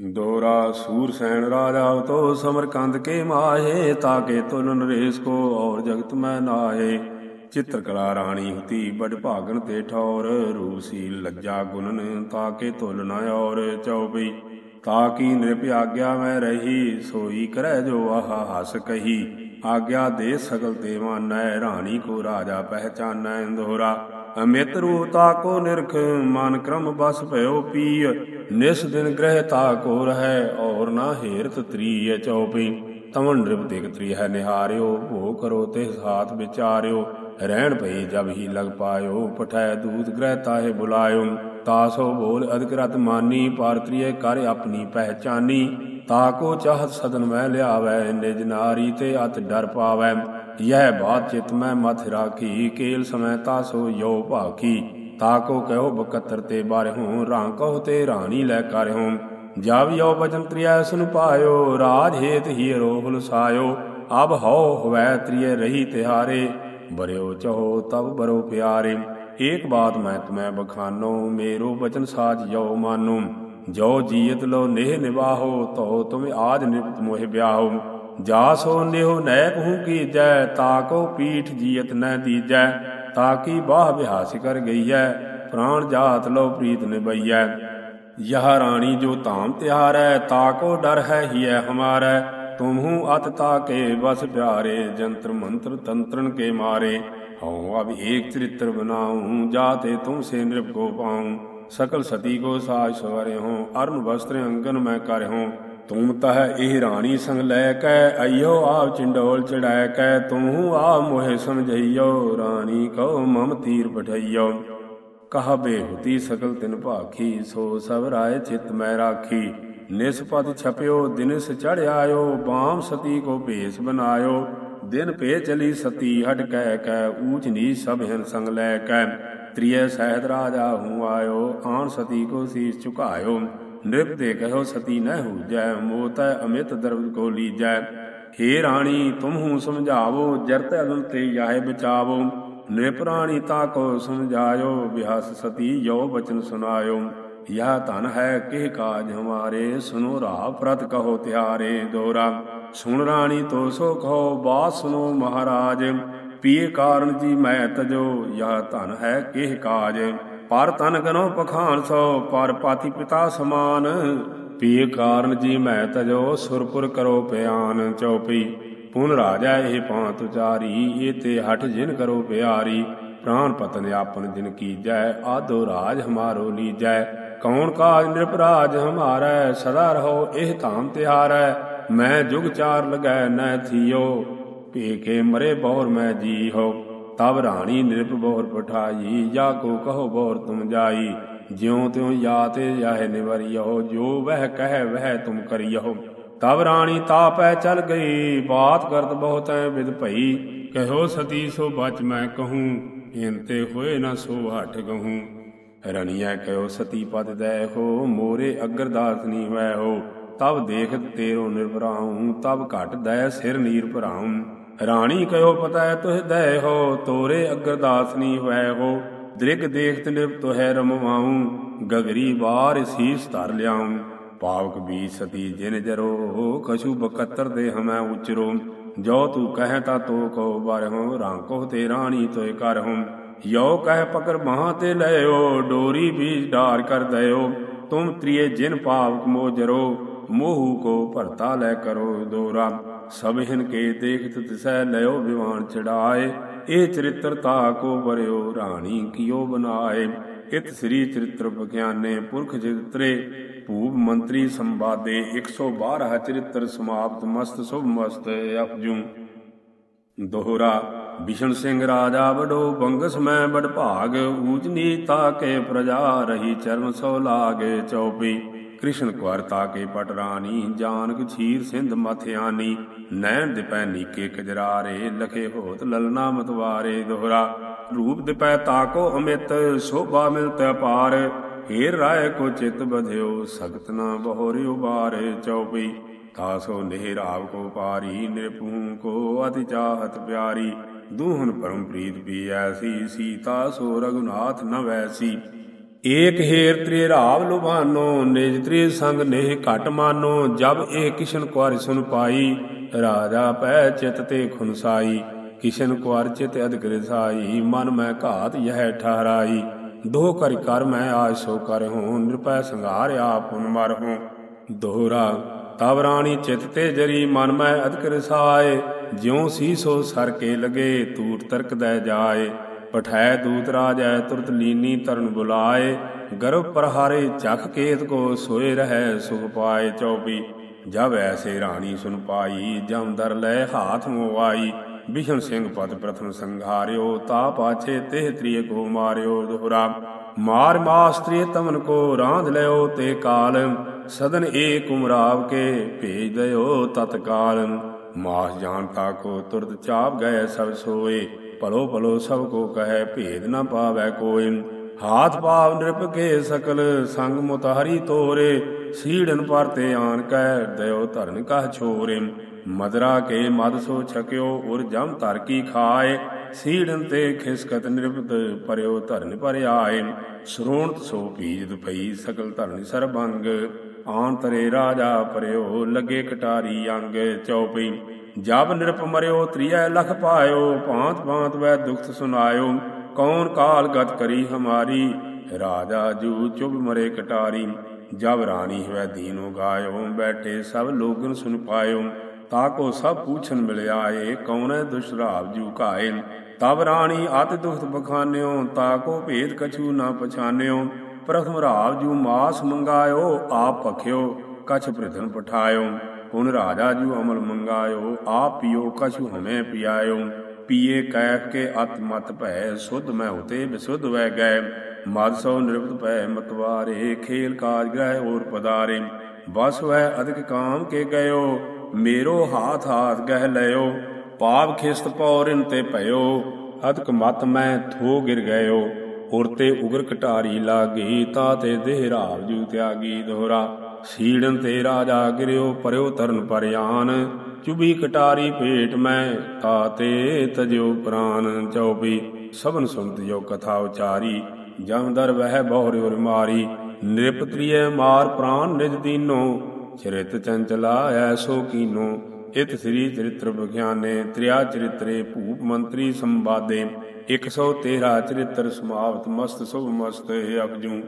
ਦੋਰਾ ਸੂਰ ਸੈਣ ਰਾਜਾ ਤੋ ਸਮਰਕੰਦ ਕੇ ਮਾਹੇ, ਤਾਕੇ ਤੁਲ ਨਰੇਸ ਕੋ ਔਰ ਜਗਤ ਮੈਂ ਨਾਹੇ। ਚਿੱਤਰ ਕਲਾ ਰਾਣੀ ਹੁਤੀ ਬੜ ਭਾਗਨ ਤੇ ਠੌਰ, ਰੂਸੀ ਲੱਜਾ ਗੁਨਨ ਤਾਕੇ ਤੁਲ ਨ ਔਰ ਚਉਪਈ। ਤਾਕੀ ਨਿਰਭ ਆਗਿਆ ਮੈਂ ਰਹੀ, ਸੋਈ ਕਰੈ ਜੋ ਆਹ ਹਸ ਕਹੀ। ਆਗਿਆ ਦੇ ਸਗਲ ਤੇ ਮਾਨੈ, ਰਾਣੀ ਕੋ ਰਾਜਾ ਪਹਿਚਾਨੈ ਦੋਰਾ ਅਮਿਤ ਰੂਤਾ ਕੋ ਨਿਰਖ, ਮਨ ਕਰਮ ਬਸ ਭਇਓ ਪੀय ਨਿਸ ਦਿਨ ਗ੍ਰਹਿ ਤਾ ਕੋ ਰਹੈ, ਔਰ ਨਾ ਹੇਰਤ ਤ੍ਰੀਯ ਚਉਪੀ ਤਮਨ ਰਿਪ ਤ੍ਰੀ ਹੈ ਨਿਹਾਰਿਓ, ਭੋ ਕਰੋ ਤੇ ਸਾਥ ਵਿਚਾਰਿਓ। ਰਹਿਣ ਭਈ ਜਬ ਹੀ ਲਗ ਪਾਇਓ, ਪਠੈ ਦੂਤ ਗ੍ਰਹਿ ਤਾਹੇ ਬੁਲਾਇਓ। ਤਾਸੋ ਬੋਲ ਅਦਿਕ ਰਤ ਮਾਨੀ ਪਾਰਤਰੀਏ ਕਰ ਆਪਣੀ ਪਹਿਚਾਨੀ। ਤਾਕੋ ਚਾਹਤ ਸਦਨ ਮੈਂ ਲਿਆਵੈ, ਨਿਜ ਨਾਰੀ ਤੇ ਅਤ ਡਰ ਪਾਵੈ। ਯਹ ਬਾਤ ਚਿਤ ਮੈਂ ਮਥ ਰਾਖੀ, ਕੇਲ ਸਮੈ ਤਾਸੋ ਯੋ ਭਾਖੀ। ਤਾਕੋ ਕਹਿਓ ਬਕਤਰ ਤੇ ਬਾਰਿਹੁ ਰਾਂ ਕਹੋ ਤੇ ਰਾਣੀ ਲੈ ਕਰਿਓ ਜਬ ਯੋ ਬਚਨ ਤ੍ਰਿਆ ਸੁਨ ਪਾਇਓ, ਰਾਜ ਹੇਤ ਹੀ ਰੋਹਲ ਸਾਇਓ ਅਬ ਹਉ ਹਵੈ ਤ੍ਰਿਏ ਰਹੀ ਤਿਹਾਰੇ, ਬਰਿਓ ਚਹੋ ਤਬ ਬਰੋ ਪਿਆਰੇ। ਏਕ ਬਾਤ ਮੈਂ ਤੁਮੈ ਬਖਾਨੋ, ਮੇਰੋ ਬਚਨ ਸਾਜ ਯੋ ਮਾਨੋ। ਜੋ ਜੀਤ ਲੋ ਨੇਹ ਨਿਵਾਹੋ ਤੋ ਤੁਮ ਆਜ ਨਿਪਤ ਮੋਹਿ ਬਿਆਹੋ। ਜਾ ਸੋ ਨਿਹੁ ਨੈ ਕਹੂ ਕੀਜੈ ਤਾਕੋ ਪੀਠ ਜੀਤ ਨੈ ਦੀਜੈ ਤਾਕੀ ਬਾਹ ਬਿਹਾਸ ਕਰ ਗਈਐ, ਪ੍ਰਾਣ ਜਾਤ ਲੋ ਪ੍ਰੀਤ ਨਿਬਈਐ ਯਹ ਰਾਣੀ ਜੋ ਧਾਮ ਤਿਹਾਰੈ ਤਾਕੋ ਡਰ ਹੈ ਹੀਐ ਹਮਾਰੈ ਤੁਮਹੂ ਅਤ ਤਾਕੇ ਬਸ ਪਿਆਰੇ, ਜੰਤਰ ਮੰਤਰ ਤੰਤਰਨ ਕੇ ਮਾਰੇ। ਹਉ ਅਬ ਏਕ ਚਰਿਤ੍ਰ ਬਨਾਉ ਜਾਤੇ ਤੁਮ ਸੇ ਨਿਰਭ ਕੋ ਪਾਉ। ਸਕਲ ਸਤੀ ਕੋ ਸਾਜ ਸਵਰੇ ਹੋ ਅਰਨ ਵਸਤਰ ਅੰਗਨ ਮੈਂ ਕਰਿਓ ਤੁਮ ਤਹ ਇਹ ਰਾਣੀ ਸੰਗ ਲੈ ਕੈ ਅਈਓ ਆਪ ਚਿੰਡੋਲ ਚੜਾਇ ਕੈ ਤੁਮਹੂ ਆ ਮੋਹਿ ਸਮਝਈਓ, ਰਾਣੀ ਕਉ ਮਮ ਤੀਰ ਪਠਈਓ ਕਹਾ ਬੇਹੁਤੀ ਸਕਲ ਤਿਨ ਭਾਖੀ, ਸੋ ਸਭ ਰਾਏ ਚਿਤ ਮੈਂ ਰਾਖੀ। ਨਿਸਪਤ ਛਪਿਓ ਦਿਨਸ ਚੜ ਆਇਓ ਬਾਮ ਸਤੀ ਕੋ ਭੇਸ ਬਨਾਇਓ। ਦਿਨ ਪੇ ਚਲੀ ਸਤੀ, ਹਟ ਕਹਿ ਕੈ, ਊਚ ਨੀ ਸਭ ਹਨ ਸੰਗ ਲੈ ਕੈ। ਤ੍ਰਿਯ ਸਹਿਤ ਰਾਜਾ ਹੂੰ ਆਇਓ, ਆਣ ਸਤੀ ਕੋ ਸੀਸ ਝੁਕਾਇਓ। ਨਿਰਭ ਦੇ ਕਹੋ ਸਤੀ ਨ ਹੂਜੈ, ਮੋਤੈ ਅਮਿਤ ਦਰਬ ਕੋ ਲੀਜੈ। ਹੇ ਰਾਣੀ, ਤੁਮਹੂ ਸਮਝਾਵੋ, ਜਰਤ ਅਗਨ ਤੇ ਜਾਹੇ ਬਚਾਵੋ। ਨਿਰਪਰਾਣੀ ਤਾ ਕੋ ਸਮਝਾਇਓ ਬਿਹਸ ਸਤੀ ਜੋ ਬਚਨ ਸੁਨਾਇਓ ਯਹ ਧਨ ਹੈ ਕਿਹ ਕਾਜ ਹਮਾਰੇ ਸੁਨੋ ਰਾ ਪ੍ਰਤ ਕਹੋ ਤਿਆਰੇ ਦੋਰਾ। ਸੁਣ ਰਾਣੀ ਤੋ ਸੋ ਕਹੋ ਬਾਤ ਸੁਨੋ ਮਹਾਰਾਜ। ਪੀਏ ਕਾਰਨ ਜੀ ਮੈਂ ਤਜੋ ਯਹ ਧਨ ਹੈ ਕਿਹ ਕਾਜ? ਪਰ ਤਨ ਗਨੋ ਪਖਾਨ ਸੋ, ਪਰ ਪਾਤੀ ਪਿਤਾ ਸਮਾਨ। ਪੀਏ ਕਾਰਨ ਜੀ ਮੈਂ ਤਜੋ, ਸੁਰਪੁਰ ਕਰੋ ਪਿਆਨ ਚਉਪਈ ਪੁਨ ਰਾਜਾ ਇਹ ਪਾਂਤ ਉਚਾਰੀ ਇਹ ਤੇ ਹਟ ਜਿਨ ਕਰੋ ਪਿਆਰੀ। ਪ੍ਰਾਨ ਪਤਨ ਆਪਨ ਜਿਨ ਕੀਜੈ, ਆਦੋ ਰਾਜ ਹਮਾਰੋ ਲੀਜੈ। ਕੌਣ ਕਾਜ ਨਿਰਪਰਾਜ ਹਮਾਰੈ, ਸਦਾ ਰਹੋ ਇਹ ਧਾਮ ਤਿਹਾਰੈ। ਮੈਂ ਜੁਗ ਚਾਰ ਲਗੈ ਨੈ ਥੀਓ। ਭੇ ਕੇ ਮਰੇ ਬਹੁਰ ਮੈਂ ਜੀ ਹੋ। ਤਬ ਰਾਣੀ ਨਿਰਪ ਬੌਰ ਪਠਾਈ, ਜਾ ਕੋ ਕਹੋ ਬੌਰ ਤੁਮ ਜਾਈ। ਜਿਉ ਤਿਉ ਯਾਤੇ ਜਾਹੇ ਨਿਵਰਿਓ, ਜੋ ਵਹਿ ਕਹਿ ਵਹਿ ਤੁਮ ਕਰਿਓ। ਤਬ ਰਾਣੀ ਤਾਪੈ ਚਲ ਗਈ, ਬਾਤ ਕਰਤ ਬਹੁਤੈ ਵਿਦ ਭਈ। ਕਹਿਓ ਸਤੀ, ਸੋ ਬਚ ਮੈਂ ਕਹੂੰ ਇੰਤੇ ਹੋਏ ਨਾ ਸੋ ਹਟ ਗਹੂੰ। ਰਣੀਐ ਕਹਿਓ ਸਤੀ ਪਦ ਦੈ ਹੋ, ਮੋਰੇ ਅਗਰਦਾਸ ਨੀ ਹੋਇ ਹੋ। ਤਬ ਦੇਖਤ ਤੇਰੋ ਨਿਰਭਰਾਉ, ਤਬ ਘਟ ਦੈ ਸਿਰ ਨੀਰ ਭਰਾਉ। ਰਾਣੀ ਕਹਿਓ ਪਤੈ ਤੁਹ ਦੈ ਹੋ, ਤੋਰੇ ਅਗਰਦਾਸ ਨੀ ਹੋਇ ਹੋ। ਦ੍ਰਿਗ ਦੇਖਤ ਨਿਰਭ ਤੋਹਿ ਰਮਵਾਉ, ਗਗਰੀ ਬਾਰ ਸੀਸ ਧਰ ਲਿਆਉ। ਪਾਵਕ ਬੀ ਸਤੀ ਜਿਨ ਜਰੋ ਕਛੂ ਬਕਤਰ ਦੇ ਹਮੈ ਉਚਰੋ। ਜੋ ਤੂ ਕਹਿ ਤਾ ਤੋ ਕੋ ਬਾਰਹੁ ਰਾਂਕੋ ਤੇ ਰਾਣੀ ਤੋਇ ਕਰਹੁ। ਯੋ ਕਹਿ ਪਕਰ ਮਹਾ ਤੇ ਲਇਓ, ਡੋਰੀ ਬੀਜ ਢਾਰ ਕਰ ਦਇਓ। ਤੁਮ ਤ੍ਰਿਏ ਜਿਨ ਪਾਵਕ ਮੋਜਰੋ ਮੋਹੂ ਕੋ ਭਰਤਾ ਲੈ ਕਰੋ ਦੋਰਾ। ਸਭ ਕੇ ਦੇਖਤ ਤਿਸੈ ਲਿਓ ਵਿਵਾਨ ਚੜਾਏ, ਇਹ ਚਰਿਤਰ ਤਾ ਕੋ ਬਰਿਓ ਰਾਣੀ ਕਿਓ ਬਨਾਏ। ਇਤ ਸ੍ਰੀ ਚਰਿਤ੍ਰ ਵਿਗਿਆਨੇ ਪੁਰਖ ਚਿਤਰੇ ਭੂਪ ਮੰਤਰੀ ਸੰਵਾਦੇ 112 ਚਰਿਤ੍ਰ ਸਮਾਪਤ ਮਸਤ ਸੁਭ ਮਸਤ ਅਪਜੂ। ਦੋਹਰਾ ਬਿਸ਼ਨ ਸਿੰਘ ਰਾਜਾ ਵਡੋ ਬੰਗਸ ਮੈਂ ਬੜ ਭਾਗ ਊਚ ਨੀਤਾ ਕੇ ਪ੍ਰਜਾ ਰਹੀ ਚਰਨ ਸੋ ਲਾਗੇ ਚਉਪੀ ਕ੍ਰਿਸ਼ਨ ਕੁਰ ਤਾਕੇ ਪਟਰਾਣੀ ਜਾਨਕ ਛੀਰ ਸਿੰਧ ਮਥਿਆਨੀ ਨੈਣ ਦਿਪੈ ਨੀਕੇ ਕਜਰਾਰੇ ਲਖੇ ਹੋਤ ਲਲਨਾ ਮਤਵਾਰੇ ਦੋਹਰਾ। ਰੂਪ ਦਿਪੈ ਤਾਕੋ ਅਮਿਤ, ਸ਼ੋਭਾ ਮਿਲਤ ਪਾਰ ਹੀਰ ਰਾਏ ਕੋ ਚਿਤ ਬਧਿਓ, ਸਖਤ ਨਾ ਬਹੋਰਿ ਉਬਾਰੇ ਚਉਪਈ ਤਾਸੋ ਨਿਹਰਾਵ ਕੋ ਪਾਰੀ ਨਿਰਪੂ ਕੋ ਅਤਿ ਚਾਹਤ ਪਿਆਰੀ। ਦੂਹਨ ਪਰਮ ਪ੍ਰੀਤ ਵੀ ਐਸੀ, ਸੀਤਾ ਸੋ ਰਗੁਨਾਥ ਨ ਵੈਸੀ। ਏਕ ਹੇਰ ਤ੍ਰੇ ਰਾਵ ਲੁਭਾਨੋ, ਨਿਜ ਤ੍ਰੇ ਸੰਗ ਨੇਹ ਘਟ ਮਾਨੋ, ਜਬ ਇਹ ਕਿਸ਼ਨ ਕੁਾਰ ਸੁਨ ਪਾਈ, ਰਾਜਾ ਪੈ ਚਿਤ ਤੇ ਖੁਨਸਾਈ ਕਿਸ਼ਨ ਕੁਾਰ ਚਿਤ ਅਧਿਕ ਰਸਾਈ ਮਨ ਮੈਂ ਘਾਤ ਯਹ ਠਹਰਾਈ, ਦੋ ਕਰ ਕਰ ਮੈਂ ਆਜ ਸੋ ਕਰ ਹੂੰ, ਨਿਰਪੈ ਸੰਘਾਰ ਆਪ ਹੁਨ ਮਰ ਹੂੰ। ਦੋਹਰਾ, ਤਬ ਰਾਣੀ ਚਿਤ ਤੇ ਜਰੀ, ਮਨ ਮੈਂ ਅਧਿਕ ਰਸਾਏ ਜਿਉ ਸੀ ਸੋ ਸਰ ਕੇ ਲਗੇ ਤੂਟ ਤਰਕ ਦੈ ਜਾਏ। ਪਠੈ ਦੂਤ ਰਾਜੈ ਤੁਰਤ ਲੀਨੀ ਤਰਨ ਬੁਲਾਏ, ਗਰਭ ਪ੍ਰਹਾਰੇ ਚਖ ਕੇਤ ਕੋ ਸੋਏ ਰਹੈ ਸੁਖ ਪਾਏ ਚੌਪੀ ਜਬ ਐਸੇ ਰਾਣੀ ਸੁਨ ਪਾਈ ਜਮਦਰ ਲੈ ਹਾਥ ਮੋਵਾਈ, ਬਿਸ਼ਨ ਸਿੰਘ ਪਦ ਪ੍ਰਥਮ ਸੰਘਾਰਿਓ ਤਾ ਪਾਛੇ ਤੇਹ ਤ੍ਰਿਏ ਕੋ ਮਾਰਿਓ ਦੁਹਰਾ। ਮਾਰ ਮਾਸਤਰੀ ਤਮਨ ਕੋ ਰਾਂਧ ਲਿਓ ਤੇ ਕਾਲ, ਸਦਨ ਏ ਕੁਮਰਾਵ ਕੇ ਭੇਜ ਦਿਓ ਤਤਕਾਲ। ਮਾਸ ਜਾਣਤਾ ਕੋ ਤੁਰਤ ਚਾਪ ਗਏ ਸਭ ਸੋਏ। ਭਲੋ ਭਲੋ ਸਭ ਕੋ ਕਹੈ, ਭੇਦ ਨਾ ਪਾਵੈ ਕੋਇ ਹਾਥ ਪਾਵ ਨਿਰਪ ਕੇ ਸਕਲ, ਸੰਗ ਮੁਤਹਰੀ ਤੋਰੇ। ਸੀੜਨ ਪਰ ਤੇ ਆਨ ਕੈ ਦਇਓ ਧਰਨ ਕਹ ਛੋਰੇ। ਮਦਰਾ ਕੇ ਮਦ ਸੋ ਛਕਿਓ, ਉਰ ਜਮ ਧਰ ਕੀ ਖਾਏ। ਸੀੜਨ ਤੇ ਖਿਸਕਤ ਨਿਰਪਤ ਪਰਿਓ ਧਰਨ ਪਰ ਆਏ। ਸਰੋਣਤ ਸੋ ਪੀਜਦ ਦੁਪਈ ਸਕਲ ਧਰਨ ਸਰਬੰਗ। ਆਨ ਤਰੇ ਰਾਜਾ ਪਰਿਓ, ਲੱਗੇ ਕਟਾਰੀ ਅੰਗ ਚਉਪਈ ਜਬ ਨਿਰਪ ਮਰਿਓ, ਤ੍ਰਿਐ ਲਖ ਪਾਇਓ, ਭਾਂਤ ਭਾਂਤ ਵੈ ਦੁਖਤ ਸੁਨਾਇਓ। ਕੌਣ ਕਾਲ ਗਤ ਕਰੀ ਹਮਾਰੀ, ਰਾਜਾ ਜੂ ਚੁਬ ਮਰੇ ਕਟਾਰੀ। ਜਬ ਰਾਣੀ ਹੋਇ ਦੀਨੋ ਗਾਇਓ ਬੈਠੇ ਸਭ ਲੋਗਨ ਸੁਨ ਪਾਇਓ। ਤਾਕੋ ਸਭ ਪੂਛਨ ਮਿਲ ਆਏ ਕੌਣੈ ਦੁਸ਼ਰਾਵ ਜੂ ਕਾਇਲ? ਤਬ ਰਾਣੀ ਅਤ ਦੁਖਤ ਬਖਾਨਿਓ ਤਾਕੋ ਭੇਦ ਕਛੂ ਨਾ ਪਛਾਨਿਓ। ਪ੍ਰਥਮ ਰਾਵ ਜੂ ਮਾਸ ਮੰਗਾਇਓ, ਆਪ ਭਖਿਓ, ਕਛ ਪ੍ਰਧਨ ਪਠਾਇਓ। ਹੁਣ ਰਾਜਾ ਜੂ ਅਮਲ ਮੰਗਾਇਓ, ਆਪ ਪਿਓ, ਕਛੂ ਹਮੇ ਪਿਆਇਓ। ਪੀਏ ਕੈਫ ਕੇ ਅਤ ਮਤ ਭੈ, ਸੁਧ ਮੈਂ ਉਤੇ ਬਿਸੁਧ ਵੈ ਗਏ ਮਦ ਸੋ ਨਿਰਭਤ ਭੈ ਮਤਵਾਰੇ ਖੇਲ ਕਾਜ ਗ੍ਰਹਿ ਔਰ ਪਦਾਰੇ। ਬਸ ਵੈ ਅਧਿਕ ਕਾਮ ਕੇ ਗਇਓ, ਮੇਰੋ ਹਾਥ ਹਾਥ ਗਹਿ ਲਿਓ ਪਾਪ ਖਿਸਤ ਪੌਰਿਨ ਤੇ ਭਇਓ, ਅਧਿਕ ਮਤ ਮੈਂ ਥੋ ਗਿਰ ਗਇਓ। ਉਰਤੇ ਉਗਰ ਕਟਾਰੀ ਲਾਗੀ, ਤਾ ਤੇ ਦੇਹ ਰਾਵ ਜੂ ਤਿਆਗੀ ਦੋਹਰਾ। ਸੀੜਨ ਤੇ ਰਾਜਾ ਗਿਰਿਓ, ਪਰਿਓ ਤਰਨ ਪਰਿਆਨ। ਚੁਬੀ ਕਟਾਰੀ ਭੇਟ ਮੈਂ ਤਾਤੇ ਤਜਿਓ ਪ੍ਰਾਨ ਚਉਪੀ ਸਭਨ ਸੁਨਤ ਜੋ ਕਥਾ ਉਚਾਰੀ ਜਮ ਦਰ ਵਹਿ ਬਹੁਰਿ ਉਰ ਮਾਰੀ। ਨਿਰਪਤਰੀਏ ਮਾਰ ਪ੍ਰਾਨ ਨਿਜ ਦੀਨੋ, ਚਰਿਤ ਚੰਚਲਾ ਐਸੋ ਕੀਨੋ। ਇਤ ਸ੍ਰੀ ਚਰਿਤ੍ਰ ਵਿਗਿਆਨੇ, ਤ੍ਰਿਆ ਚਰਿਤਰੇ ਭੂਪ ਮੰਤਰੀ ਸੰਵਾਦੇ। 113 ਚਰਿਤ੍ਰ ਸਮਾਪਤ ਮਸਤ ਸੁਭ ਮਸਤ ਅਪਜੂ